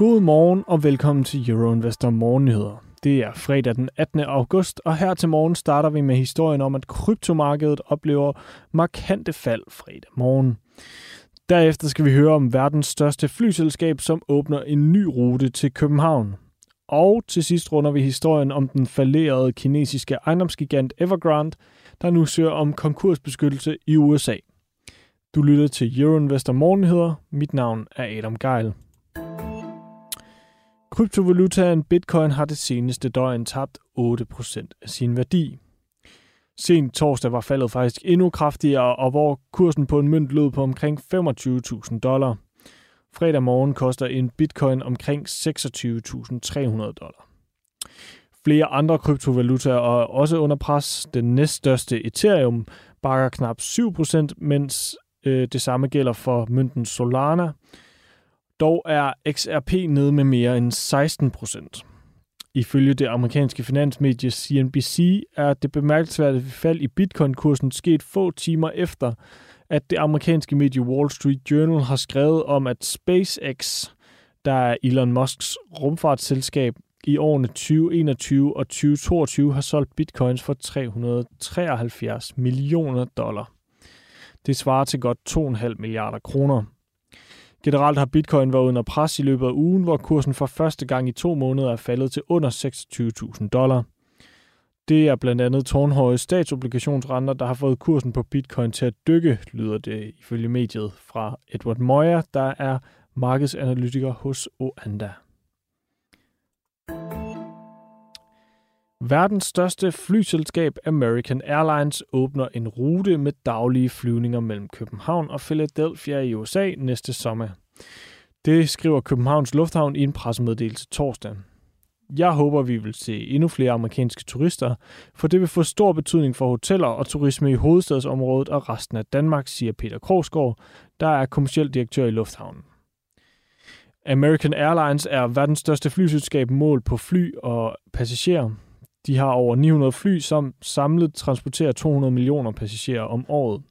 God morgen og velkommen til Euroinvestor Morgennyheder. Det er fredag den 18. august, og her til morgen starter vi med historien om, at kryptomarkedet oplever markante fald fredag morgen. Derefter skal vi høre om verdens største flyselskab, som åbner en ny rute til København. Og til sidst runder vi historien om den falderede kinesiske ejendomsgigant Evergrande, der nu søger om konkursbeskyttelse i USA. Du lytter til Euroinvestor Morgennyheder. Mit navn er Adam Geil. Kryptovalutaen Bitcoin har det seneste døgn tabt 8% af sin værdi. Sent torsdag var faldet faktisk endnu kraftigere, og hvor kursen på en mønt lød på omkring 25.000 dollar. Fredag morgen koster en bitcoin omkring 26.300 dollar. Flere andre kryptovalutaer er også under pres. Den næststørste Ethereum bakker knap 7%, mens øh, det samme gælder for mønten Solana. Dog er XRP nede med mere end 16% Ifølge det amerikanske finansmedie CNBC er det bemærkelsesværdige fald i bitcoin-kursen sket få timer efter, at det amerikanske medie Wall Street Journal har skrevet om, at SpaceX, der er Elon Musks rumfartsselskab, i årene 2021 og 2022 har solgt bitcoins for 373 millioner dollar. Det svarer til godt 2,5 milliarder kroner. Generelt har bitcoin været under pres i løbet af ugen, hvor kursen for første gang i to måneder er faldet til under 26.000 dollar. Det er blandt andet tårnhøje statsobligationsrenter, der har fået kursen på bitcoin til at dykke, lyder det ifølge mediet fra Edward Moyer, der er markedsanalytiker hos Oanda. Verdens største flyselskab American Airlines åbner en rute med daglige flyvninger mellem København og Philadelphia i USA næste sommer. Det skriver Københavns Lufthavn i en pressemeddelelse torsdag. Jeg håber, vi vil se endnu flere amerikanske turister, for det vil få stor betydning for hoteller og turisme i hovedstadsområdet og resten af Danmark, siger Peter Krogsgaard, der er kommersiel direktør i Lufthavnen. American Airlines er verdens største flyselskab mål på fly og passagerer. De har over 900 fly, som samlet transporterer 200 millioner passagerer om året.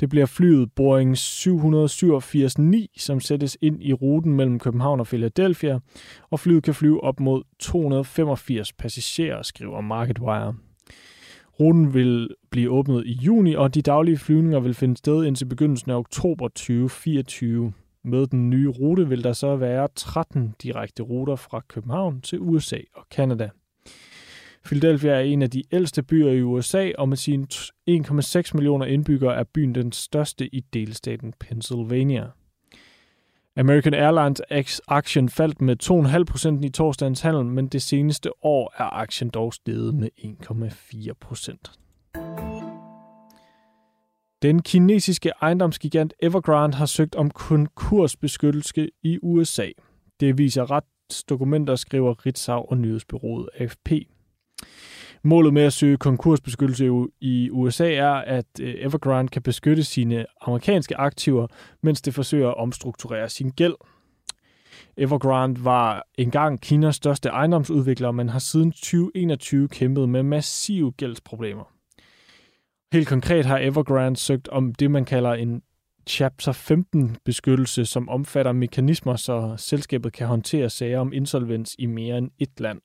Det bliver flyet Boeing 787-9, som sættes ind i ruten mellem København og Philadelphia, og flyet kan flyve op mod 285 passagerer, skriver MarketWire. Ruten vil blive åbnet i juni, og de daglige flyvninger vil finde sted indtil begyndelsen af oktober 2024. Med den nye rute vil der så være 13 direkte ruter fra København til USA og Kanada. Philadelphia er en af de ældste byer i USA, og med sine 1,6 millioner indbyggere er byen den største i delstaten Pennsylvania. American Airlines aktien faldt med 2,5% i torsdagens handel, men det seneste år er aktien dog steget med 1,4%. Den kinesiske ejendomsgigant Evergrande har søgt om konkursbeskyttelse i USA. Det viser retsdokumenter, skriver Ritzau og nyhedsbyrået AFP. Målet med at søge konkursbeskyttelse i USA er, at øh, Evergrande kan beskytte sine amerikanske aktiver, mens det forsøger at omstrukturere sin gæld. Evergrande var engang Kinas største ejendomsudvikler, men har siden 2021 kæmpet med massive gældsproblemer. Helt konkret har Evergrande søgt om det, man kalder en Chapter 15 beskyttelse, som omfatter mekanismer, så selskabet kan håndtere sager om insolvens i mere end et land.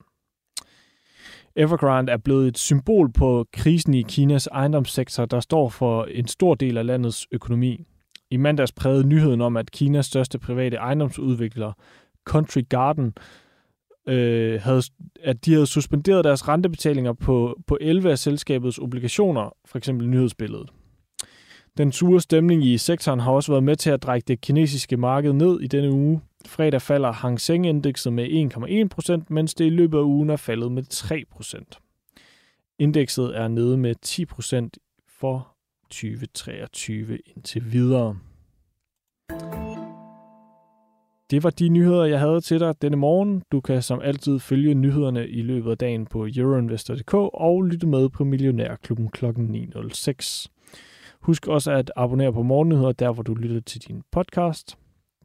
Evergrande er blevet et symbol på krisen i Kinas ejendomssektor, der står for en stor del af landets økonomi. I mandags prægede nyheden om, at Kinas største private ejendomsudvikler, Country Garden, øh, havde, at de havde suspenderet deres rentebetalinger på, på 11 af selskabets obligationer, for eksempel nyhedsbilledet. Den sure stemning i sektoren har også været med til at drække det kinesiske marked ned i denne uge. Fredag falder Hang Seng-indekset med 1,1%, mens det i løbet af ugen er faldet med 3%. Indekset er nede med 10% for 2023 indtil videre. Det var de nyheder, jeg havde til dig denne morgen. Du kan som altid følge nyhederne i løbet af dagen på euroinvestor.dk og lytte med på Millionærklubben kl. 9.06. Husk også at abonnere på Morgennyheder, der hvor du lytter til din podcast.